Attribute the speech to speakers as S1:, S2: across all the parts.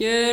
S1: que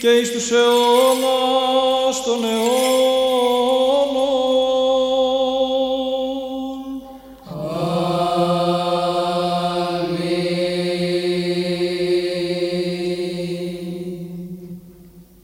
S1: και εις τους αιώνας των αιώνων.